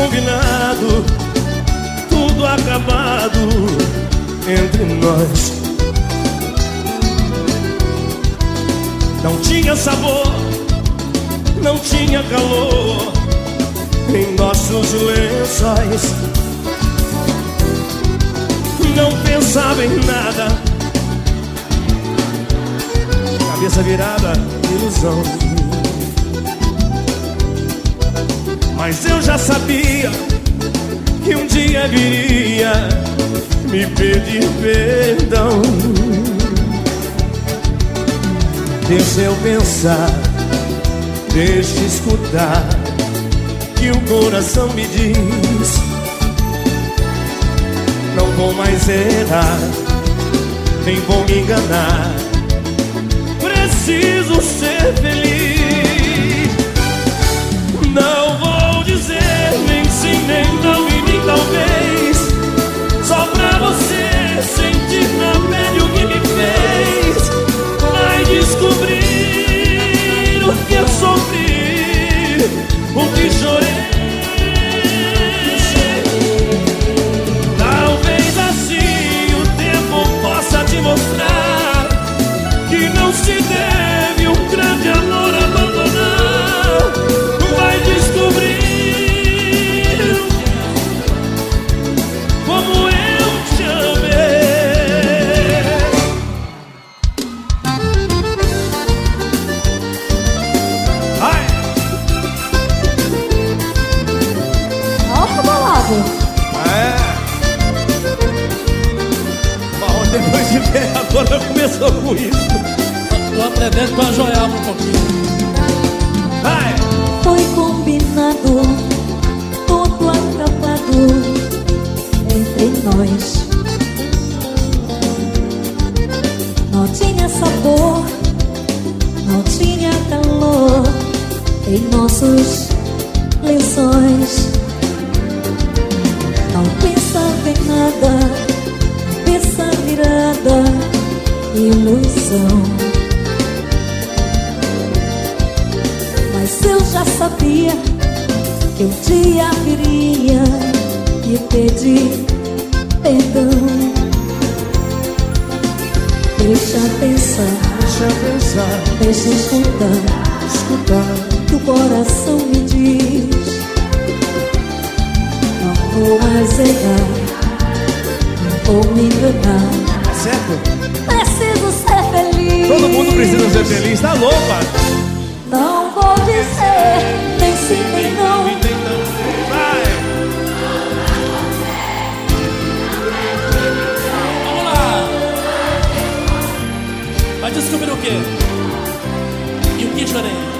combinado, tudo acabado entre nós. Não tinha sabor, não tinha calor em nossos lençóis. Não pensava em nada, cabeça virada, ilusão. Mas eu já sabia que um dia viria me pedir perdão. Deixa eu pensar, deixa escutar que o coração me diz. Não vou mais errar, nem vou me enganar. Preciso ser feliz. O que chorei. Bolado. é. Bom, depois de ver, agora começou com isso. Tô aprendendo com a joiava um pouquinho. Vai. Foi combinado, todo acabado entre nós. Não tinha sabor, não tinha calor em nossos lençóis. Ilusão. Mas eu já sabia que um dia viria e pedir perdão. Deixa pensar, Deixa pensar, deixa escutar escutar. que o coração me diz. Não vou mais errar, não vou me enganar. Tá certo? Feliz. Todo mundo precisa ser feliz, tá louca? Não vou dizer nem sim nem não. Vai. Vamos lá. Vai descobrir o quê? E o que chorei?